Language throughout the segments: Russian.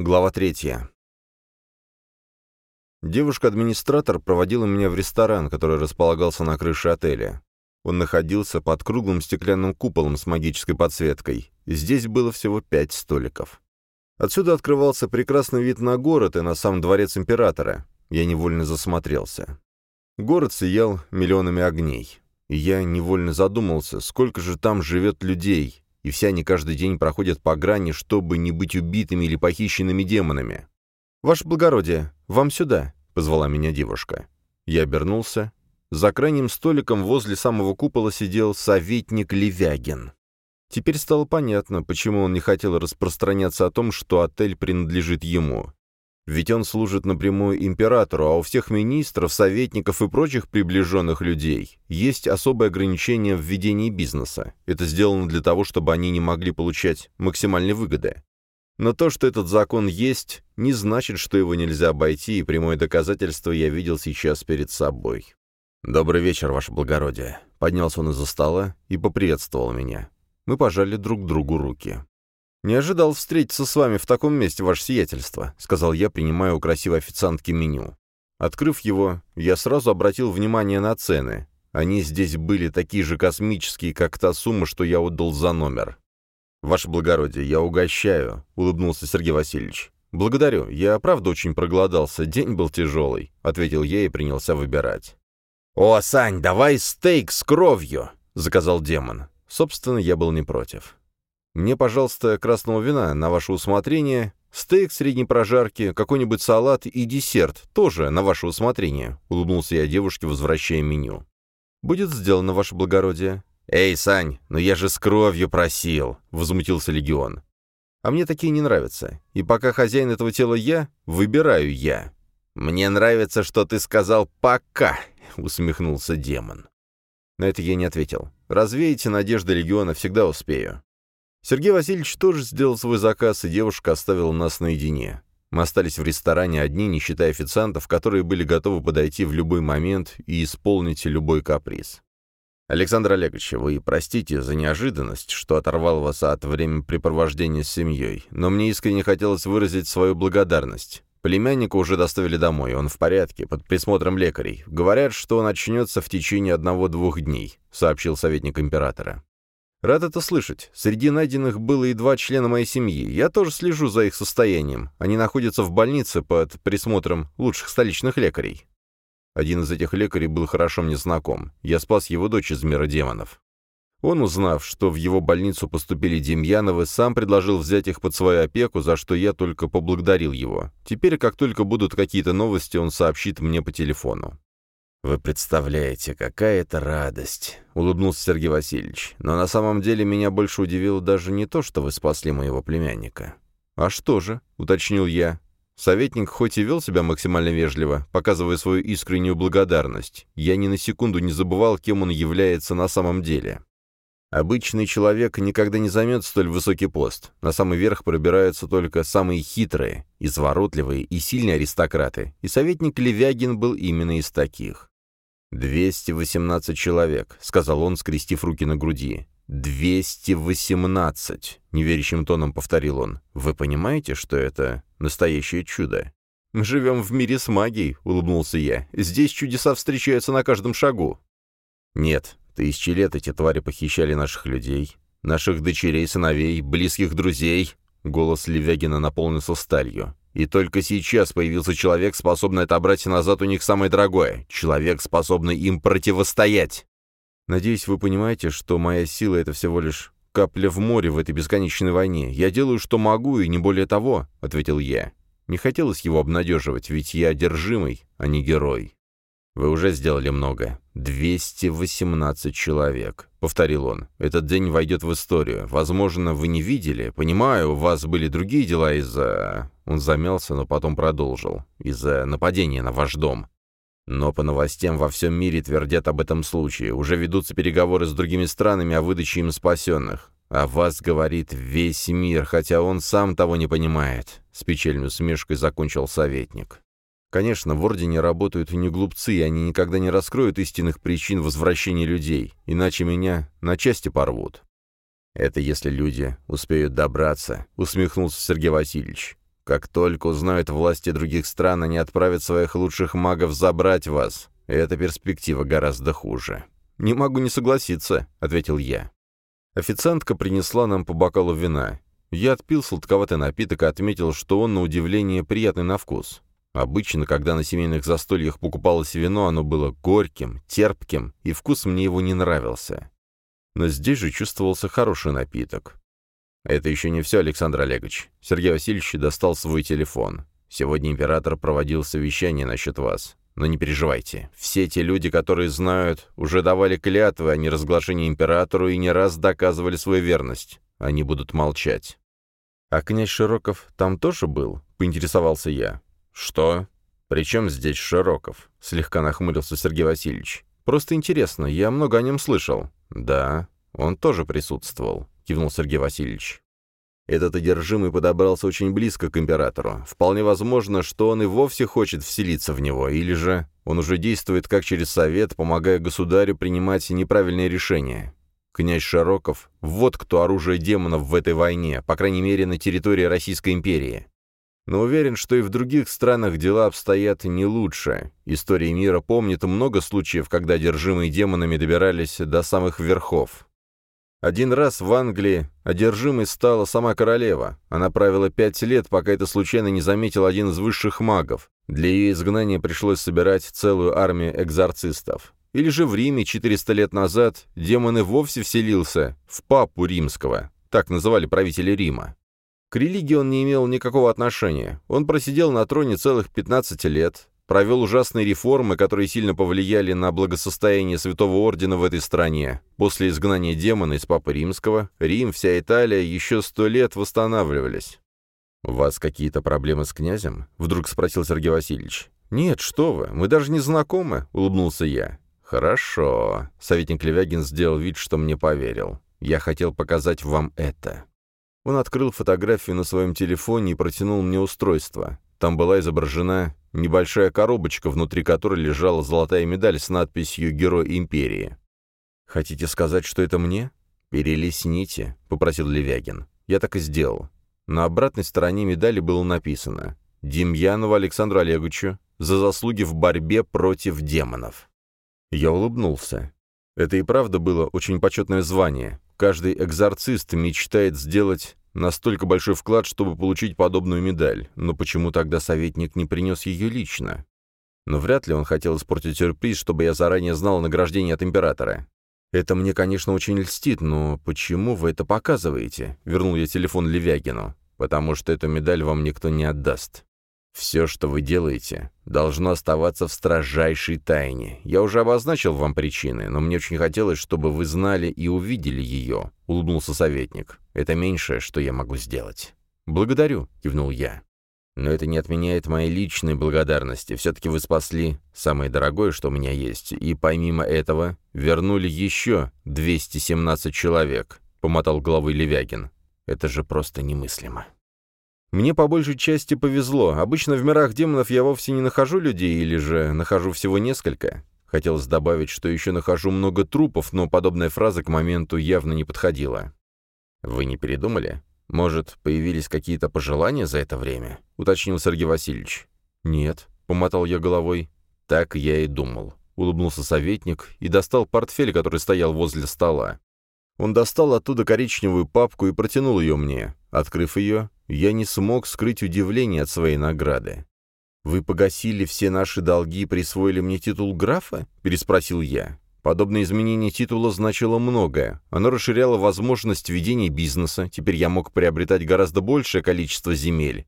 Глава третья. Девушка-администратор проводила меня в ресторан, который располагался на крыше отеля. Он находился под круглым стеклянным куполом с магической подсветкой. Здесь было всего пять столиков. Отсюда открывался прекрасный вид на город и на сам дворец императора. Я невольно засмотрелся. Город сиял миллионами огней. И я невольно задумался, сколько же там живет людей, и все они каждый день проходят по грани, чтобы не быть убитыми или похищенными демонами. «Ваше благородие, вам сюда», — позвала меня девушка. Я обернулся. За крайним столиком возле самого купола сидел советник Левягин. Теперь стало понятно, почему он не хотел распространяться о том, что отель принадлежит ему. Ведь он служит напрямую императору, а у всех министров, советников и прочих приближенных людей есть особое ограничение в ведении бизнеса. Это сделано для того, чтобы они не могли получать максимальной выгоды. Но то, что этот закон есть, не значит, что его нельзя обойти, и прямое доказательство я видел сейчас перед собой. «Добрый вечер, ваше благородие». Поднялся он из-за стола и поприветствовал меня. Мы пожали друг другу руки. «Не ожидал встретиться с вами в таком месте, ваше сиятельство», — сказал я, принимая у красивой официантки меню. Открыв его, я сразу обратил внимание на цены. Они здесь были такие же космические, как та сумма, что я отдал за номер. «Ваше благородие, я угощаю», — улыбнулся Сергей Васильевич. «Благодарю. Я, правда, очень проголодался. День был тяжелый», — ответил я и принялся выбирать. «О, Сань, давай стейк с кровью!» — заказал демон. Собственно, я был не против. Мне, пожалуйста, красного вина на ваше усмотрение, стейк средней прожарки, какой-нибудь салат и десерт, тоже на ваше усмотрение», — улыбнулся я девушке, возвращая меню. «Будет сделано, ваше благородие». «Эй, Сань, ну я же с кровью просил», — возмутился Легион. «А мне такие не нравятся. И пока хозяин этого тела я, выбираю я». «Мне нравится, что ты сказал «пока», — усмехнулся демон. На это я не ответил. «Развеете надежды Легиона, всегда успею». Сергей Васильевич тоже сделал свой заказ, и девушка оставила нас наедине. Мы остались в ресторане одни, не считая официантов, которые были готовы подойти в любой момент и исполнить любой каприз. «Александр Олегович, вы простите за неожиданность, что оторвал вас от времяпрепровождения с семьей, но мне искренне хотелось выразить свою благодарность. Племянника уже доставили домой, он в порядке, под присмотром лекарей. Говорят, что он очнется в течение одного-двух дней», — сообщил советник императора. «Рад это слышать. Среди найденных было и два члена моей семьи. Я тоже слежу за их состоянием. Они находятся в больнице под присмотром лучших столичных лекарей». Один из этих лекарей был хорошо мне знаком. Я спас его дочь из мира демонов. Он, узнав, что в его больницу поступили Демьяновы, сам предложил взять их под свою опеку, за что я только поблагодарил его. Теперь, как только будут какие-то новости, он сообщит мне по телефону. «Вы представляете, какая это радость!» — улыбнулся Сергей Васильевич. «Но на самом деле меня больше удивило даже не то, что вы спасли моего племянника». «А что же?» — уточнил я. Советник хоть и вел себя максимально вежливо, показывая свою искреннюю благодарность, я ни на секунду не забывал, кем он является на самом деле. Обычный человек никогда не займет столь высокий пост. На самый верх пробираются только самые хитрые, изворотливые и сильные аристократы, и советник Левягин был именно из таких. «Двести восемнадцать человек», — сказал он, скрестив руки на груди. «Двести восемнадцать», — неверящим тоном повторил он. «Вы понимаете, что это настоящее чудо?» «Мы живем в мире с магией», — улыбнулся я. «Здесь чудеса встречаются на каждом шагу». «Нет, тысячи лет эти твари похищали наших людей, наших дочерей, сыновей, близких друзей». Голос Левягина наполнился сталью. И только сейчас появился человек, способный отобрать назад у них самое дорогое. Человек, способный им противостоять. Надеюсь, вы понимаете, что моя сила — это всего лишь капля в море в этой бесконечной войне. Я делаю, что могу, и не более того», — ответил я. Не хотелось его обнадеживать, ведь я одержимый, а не герой. «Вы уже сделали много. 218 человек», — повторил он. «Этот день войдет в историю. Возможно, вы не видели. Понимаю, у вас были другие дела из-за...» Он замялся, но потом продолжил. «Из-за нападения на ваш дом. Но по новостям во всем мире твердят об этом случае. Уже ведутся переговоры с другими странами о выдаче им спасенных. А вас говорит весь мир, хотя он сам того не понимает», — с печальной усмешкой закончил советник. Конечно, в Ордене работают не глупцы, и они никогда не раскроют истинных причин возвращения людей, иначе меня на части порвут. Это если люди успеют добраться, усмехнулся Сергей Васильевич. Как только узнают власти других стран, они отправят своих лучших магов забрать вас. Эта перспектива гораздо хуже». «Не могу не согласиться», — ответил я. Официантка принесла нам по бокалу вина. Я отпил сладковатый напиток и отметил, что он, на удивление, приятный на вкус. Обычно, когда на семейных застольях покупалось вино, оно было горьким, терпким, и вкус мне его не нравился. Но здесь же чувствовался хороший напиток. Это еще не все, Александр Олегович. Сергей Васильевич достал свой телефон. Сегодня император проводил совещание насчет вас. Но не переживайте. Все те люди, которые знают, уже давали клятвы о неразглашении императору и не раз доказывали свою верность. Они будут молчать. «А князь Широков там тоже был?» — поинтересовался я. «Что? Причем здесь Широков?» — слегка нахмурился Сергей Васильевич. «Просто интересно, я много о нем слышал». «Да, он тоже присутствовал», — кивнул Сергей Васильевич. Этот одержимый подобрался очень близко к императору. Вполне возможно, что он и вовсе хочет вселиться в него, или же он уже действует как через совет, помогая государю принимать неправильные решения. Князь Широков — вот кто оружие демонов в этой войне, по крайней мере, на территории Российской империи но уверен, что и в других странах дела обстоят не лучше. История мира помнит много случаев, когда одержимые демонами добирались до самых верхов. Один раз в Англии одержимой стала сама королева. Она правила пять лет, пока это случайно не заметил один из высших магов. Для ее изгнания пришлось собирать целую армию экзорцистов. Или же в Риме 400 лет назад демон и вовсе вселился в папу римского. Так называли правители Рима. К религии он не имел никакого отношения. Он просидел на троне целых 15 лет, провел ужасные реформы, которые сильно повлияли на благосостояние Святого Ордена в этой стране. После изгнания демона из Папы Римского, Рим, вся Италия еще сто лет восстанавливались. «У вас какие-то проблемы с князем?» — вдруг спросил Сергей Васильевич. «Нет, что вы, мы даже не знакомы», — улыбнулся я. «Хорошо». Советник Левягин сделал вид, что мне поверил. «Я хотел показать вам это». Он открыл фотографию на своем телефоне и протянул мне устройство. Там была изображена небольшая коробочка, внутри которой лежала золотая медаль с надписью «Герой империи». «Хотите сказать, что это мне?» «Перелесните», — попросил Левягин. Я так и сделал. На обратной стороне медали было написано «Демьянову Александру Олеговичу за заслуги в борьбе против демонов». Я улыбнулся. Это и правда было очень почетное звание. Каждый экзорцист мечтает сделать настолько большой вклад, чтобы получить подобную медаль, но почему тогда советник не принес ее лично? Но вряд ли он хотел испортить сюрприз, чтобы я заранее знал награждение от императора. «Это мне, конечно, очень льстит, но почему вы это показываете?» — вернул я телефон Левягину. «Потому что эту медаль вам никто не отдаст. Все, что вы делаете, должно оставаться в строжайшей тайне. Я уже обозначил вам причины, но мне очень хотелось, чтобы вы знали и увидели ее», — улыбнулся советник. «Это меньшее, что я могу сделать». «Благодарю», — кивнул я. «Но это не отменяет моей личной благодарности. Все-таки вы спасли самое дорогое, что у меня есть, и помимо этого вернули еще 217 человек», — помотал головой Левягин. «Это же просто немыслимо». Мне по большей части повезло. Обычно в мирах демонов я вовсе не нахожу людей, или же нахожу всего несколько. Хотелось добавить, что еще нахожу много трупов, но подобная фраза к моменту явно не подходила. «Вы не передумали? Может, появились какие-то пожелания за это время?» — уточнил Сергей Васильевич. «Нет», — помотал я головой. «Так я и думал», — улыбнулся советник и достал портфель, который стоял возле стола. Он достал оттуда коричневую папку и протянул ее мне. Открыв ее, я не смог скрыть удивление от своей награды. «Вы погасили все наши долги и присвоили мне титул графа?» — переспросил я. Подобное изменение титула значило многое. Оно расширяло возможность ведения бизнеса, теперь я мог приобретать гораздо большее количество земель.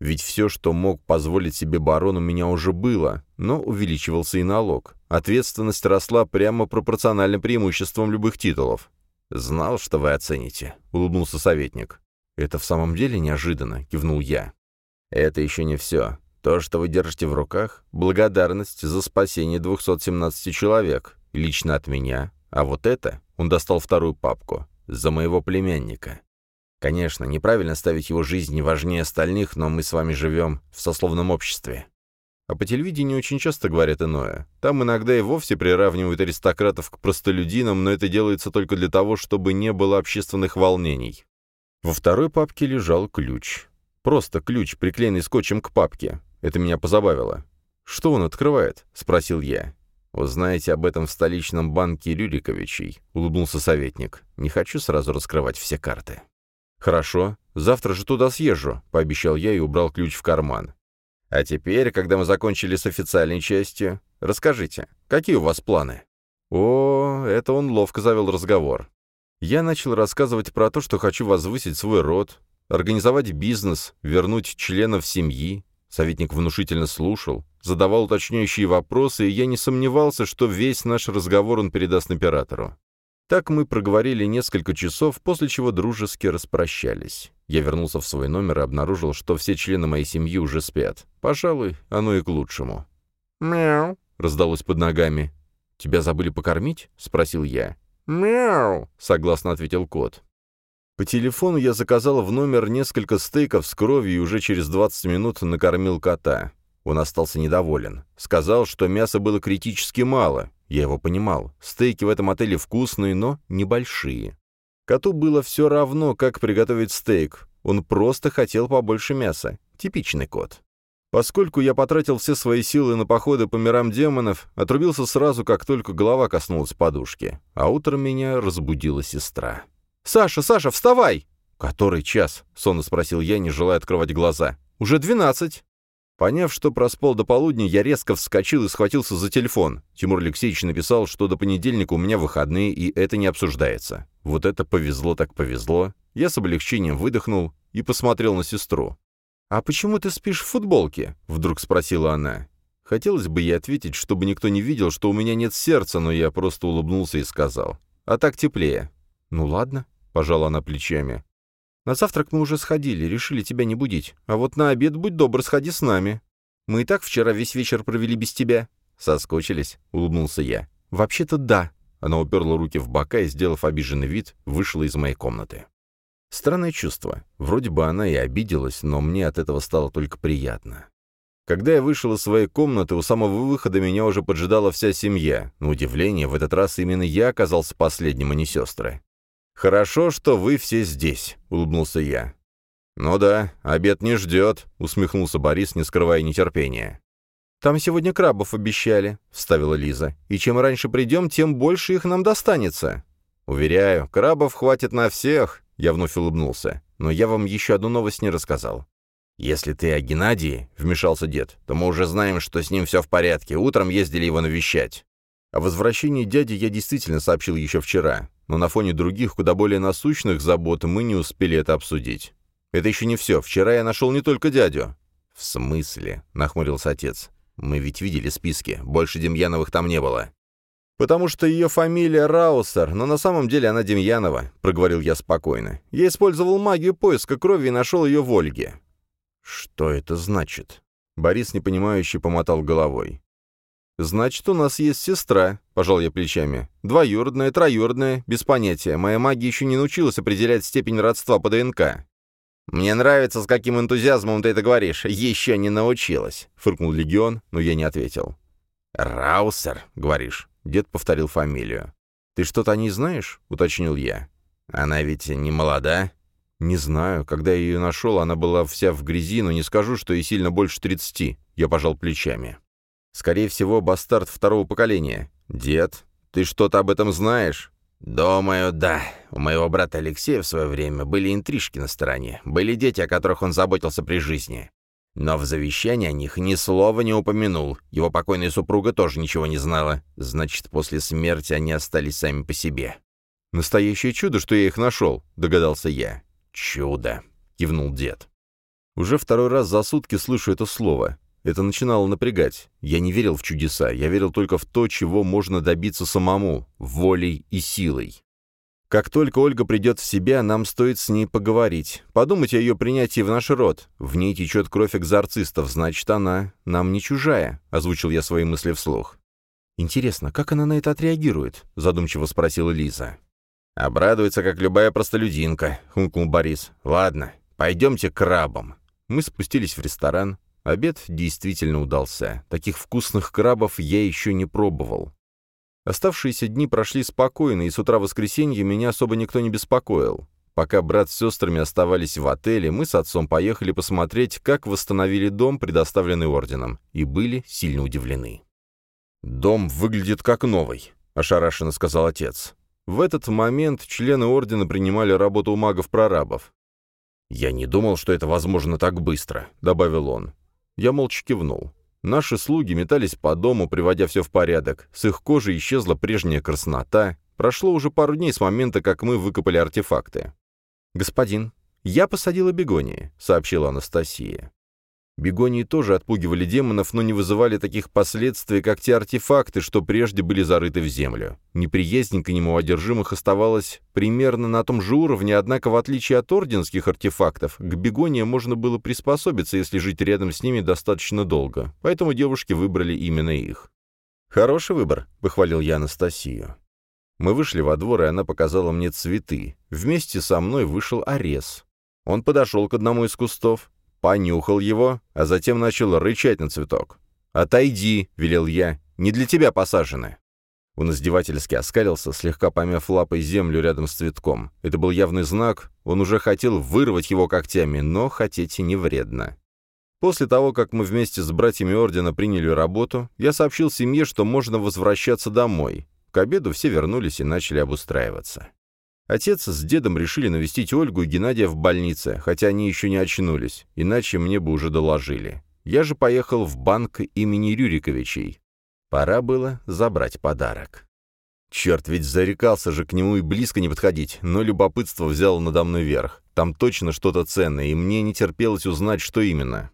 Ведь все, что мог позволить себе барон, у меня уже было, но увеличивался и налог. Ответственность росла прямо пропорционально преимуществам любых титулов. «Знал, что вы оцените», — улыбнулся советник. «Это в самом деле неожиданно», — кивнул я. «Это еще не все. То, что вы держите в руках — благодарность за спасение 217 человек, лично от меня. А вот это...» — он достал вторую папку. «За моего племянника». Конечно, неправильно ставить его жизнь важнее остальных, но мы с вами живем в сословном обществе. А по телевидению очень часто говорят иное. Там иногда и вовсе приравнивают аристократов к простолюдинам, но это делается только для того, чтобы не было общественных волнений. Во второй папке лежал ключ. Просто ключ, приклеенный скотчем к папке. Это меня позабавило. «Что он открывает?» — спросил я. «Узнаете об этом в столичном банке Рюриковичей», — улыбнулся советник. «Не хочу сразу раскрывать все карты». «Хорошо. Завтра же туда съезжу», — пообещал я и убрал ключ в карман. «А теперь, когда мы закончили с официальной частью, расскажите, какие у вас планы?» О, это он ловко завел разговор. Я начал рассказывать про то, что хочу возвысить свой род, организовать бизнес, вернуть членов семьи. Советник внушительно слушал, задавал уточняющие вопросы, и я не сомневался, что весь наш разговор он передаст императору. Так мы проговорили несколько часов, после чего дружески распрощались. Я вернулся в свой номер и обнаружил, что все члены моей семьи уже спят. Пожалуй, оно и к лучшему. «Мяу», — раздалось под ногами. «Тебя забыли покормить?» — спросил я. «Мяу», — согласно ответил кот. По телефону я заказал в номер несколько стейков с кровью и уже через 20 минут накормил кота. Он остался недоволен. Сказал, что мяса было критически мало. Я его понимал. Стейки в этом отеле вкусные, но небольшие. Коту было все равно, как приготовить стейк. Он просто хотел побольше мяса. Типичный кот. Поскольку я потратил все свои силы на походы по мирам демонов, отрубился сразу, как только голова коснулась подушки. А утром меня разбудила сестра. «Саша, Саша, вставай!» «Который час?» — сонно спросил я, не желая открывать глаза. «Уже двенадцать!» Поняв, что проспал до полудня, я резко вскочил и схватился за телефон. Тимур Алексеевич написал, что до понедельника у меня выходные, и это не обсуждается. Вот это повезло так повезло. Я с облегчением выдохнул и посмотрел на сестру. «А почему ты спишь в футболке?» — вдруг спросила она. Хотелось бы ей ответить, чтобы никто не видел, что у меня нет сердца, но я просто улыбнулся и сказал. «А так теплее». «Ну ладно», — пожала она плечами. «На завтрак мы уже сходили, решили тебя не будить. А вот на обед, будь добр, сходи с нами. Мы и так вчера весь вечер провели без тебя». «Соскучились?» — улыбнулся я. «Вообще-то да». Она уперла руки в бока и, сделав обиженный вид, вышла из моей комнаты. Странное чувство. Вроде бы она и обиделась, но мне от этого стало только приятно. Когда я вышел из своей комнаты, у самого выхода меня уже поджидала вся семья. На удивление, в этот раз именно я оказался последним, а не сестры. «Хорошо, что вы все здесь», — улыбнулся я. «Ну да, обед не ждет», — усмехнулся Борис, не скрывая нетерпения. «Там сегодня крабов обещали», — вставила Лиза. «И чем раньше придем, тем больше их нам достанется». «Уверяю, крабов хватит на всех», я вновь улыбнулся. «Но я вам еще одну новость не рассказал». «Если ты о Геннадии», — вмешался дед, — «то мы уже знаем, что с ним все в порядке. Утром ездили его навещать». О возвращении дяди я действительно сообщил еще вчера, но на фоне других, куда более насущных забот, мы не успели это обсудить. «Это еще не все. Вчера я нашел не только дядю». «В смысле?» — нахмурился отец. «Мы ведь видели списки. Больше Демьяновых там не было». «Потому что ее фамилия Раусер, но на самом деле она Демьянова», — проговорил я спокойно. «Я использовал магию поиска крови и нашел ее в Ольге». «Что это значит?» Борис непонимающе помотал головой. «Значит, у нас есть сестра», — пожал я плечами. «Двоюродная, троюродная, без понятия. Моя магия еще не научилась определять степень родства по ДНК». «Мне нравится, с каким энтузиазмом ты это говоришь. Еще не научилась», — фыркнул Легион, но я не ответил. «Раусер, говоришь?» Дед повторил фамилию. «Ты что-то о ней знаешь?» — уточнил я. «Она ведь не молода?» «Не знаю. Когда я ее нашел, она была вся в грязи, но не скажу, что ей сильно больше тридцати». Я пожал плечами. «Скорее всего, бастард второго поколения. Дед, ты что-то об этом знаешь?» «Думаю, да. У моего брата Алексея в свое время были интрижки на стороне. Были дети, о которых он заботился при жизни. Но в завещании о них ни слова не упомянул. Его покойная супруга тоже ничего не знала. Значит, после смерти они остались сами по себе. «Настоящее чудо, что я их нашел», — догадался я. «Чудо», — кивнул дед. Уже второй раз за сутки слышу это слово. Это начинало напрягать. Я не верил в чудеса, я верил только в то, чего можно добиться самому, волей и силой. Как только Ольга придет в себя, нам стоит с ней поговорить. Подумать о ее принятии в наш род. В ней течет кровь экзорцистов, значит, она нам не чужая», — озвучил я свои мысли вслух. «Интересно, как она на это отреагирует?» — задумчиво спросила Лиза. «Обрадуется, как любая простолюдинка», — хмыкнул Борис. «Ладно, пойдемте к крабам». Мы спустились в ресторан. Обед действительно удался. Таких вкусных крабов я еще не пробовал. Оставшиеся дни прошли спокойно, и с утра воскресенья меня особо никто не беспокоил. Пока брат с сестрами оставались в отеле, мы с отцом поехали посмотреть, как восстановили дом, предоставленный орденом, и были сильно удивлены. «Дом выглядит как новый», — ошарашенно сказал отец. В этот момент члены ордена принимали работу у магов-прорабов. «Я не думал, что это возможно так быстро», — добавил он. Я молча кивнул. Наши слуги метались по дому, приводя все в порядок. С их кожи исчезла прежняя краснота. Прошло уже пару дней с момента, как мы выкопали артефакты. «Господин, я посадила бегонии», — сообщила Анастасия. Бегонии тоже отпугивали демонов, но не вызывали таких последствий, как те артефакты, что прежде были зарыты в землю. Неприязнь к нему одержимых оставалась примерно на том же уровне, однако, в отличие от орденских артефактов, к бегониям можно было приспособиться, если жить рядом с ними достаточно долго, поэтому девушки выбрали именно их. «Хороший выбор», — похвалил я Анастасию. Мы вышли во двор, и она показала мне цветы. Вместе со мной вышел Арес. Он подошел к одному из кустов, понюхал его, а затем начал рычать на цветок. «Отойди», — велел я, — «не для тебя посажены». Он издевательски оскалился, слегка помяв лапой землю рядом с цветком. Это был явный знак, он уже хотел вырвать его когтями, но хотеть не вредно. После того, как мы вместе с братьями Ордена приняли работу, я сообщил семье, что можно возвращаться домой. К обеду все вернулись и начали обустраиваться. Отец с дедом решили навестить Ольгу и Геннадия в больнице, хотя они еще не очнулись, иначе мне бы уже доложили. Я же поехал в банк имени Рюриковичей. Пора было забрать подарок. Черт, ведь зарекался же к нему и близко не подходить, но любопытство взяло надо мной верх. Там точно что-то ценное, и мне не терпелось узнать, что именно.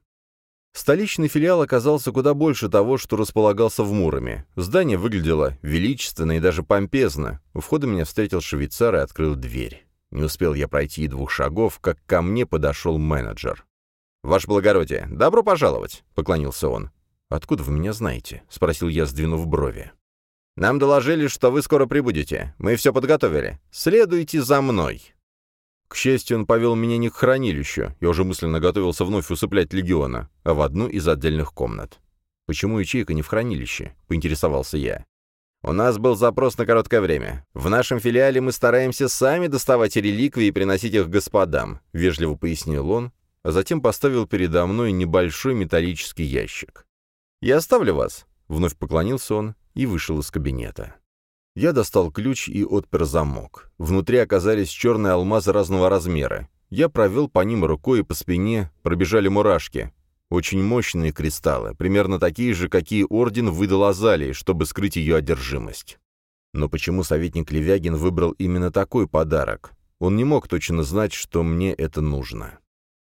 Столичный филиал оказался куда больше того, что располагался в Муроме. Здание выглядело величественно и даже помпезно. У входа меня встретил швейцар и открыл дверь. Не успел я пройти и двух шагов, как ко мне подошел менеджер. «Ваше благородие, добро пожаловать!» — поклонился он. «Откуда вы меня знаете?» — спросил я, сдвинув брови. «Нам доложили, что вы скоро прибудете. Мы все подготовили. Следуйте за мной!» К счастью, он повел меня не к хранилищу, я уже мысленно готовился вновь усыплять легиона, а в одну из отдельных комнат. «Почему ячейка не в хранилище?» — поинтересовался я. «У нас был запрос на короткое время. В нашем филиале мы стараемся сами доставать реликвии и приносить их господам», — вежливо пояснил он, а затем поставил передо мной небольшой металлический ящик. «Я оставлю вас», — вновь поклонился он и вышел из кабинета. Я достал ключ и отпер замок. Внутри оказались черные алмазы разного размера. Я провел по ним рукой и по спине пробежали мурашки. Очень мощные кристаллы, примерно такие же, какие Орден выдал Азалии, чтобы скрыть ее одержимость. Но почему советник Левягин выбрал именно такой подарок? Он не мог точно знать, что мне это нужно.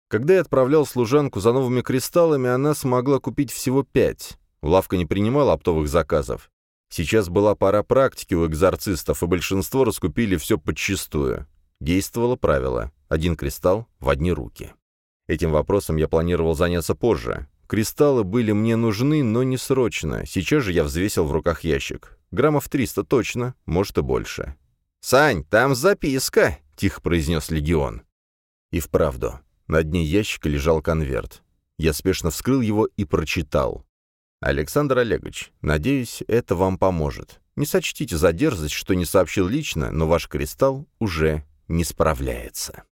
Когда я отправлял служанку за новыми кристаллами, она смогла купить всего пять. Лавка не принимала оптовых заказов. Сейчас была пора практики у экзорцистов, и большинство раскупили все подчистую. Действовало правило «один кристалл в одни руки». Этим вопросом я планировал заняться позже. Кристаллы были мне нужны, но не срочно. Сейчас же я взвесил в руках ящик. Граммов 300 точно, может и больше. «Сань, там записка!» — тихо произнес Легион. И вправду, на дне ящика лежал конверт. Я спешно вскрыл его и прочитал. Александр Олегович, надеюсь, это вам поможет. Не сочтите за дерзость, что не сообщил лично, но ваш кристалл уже не справляется.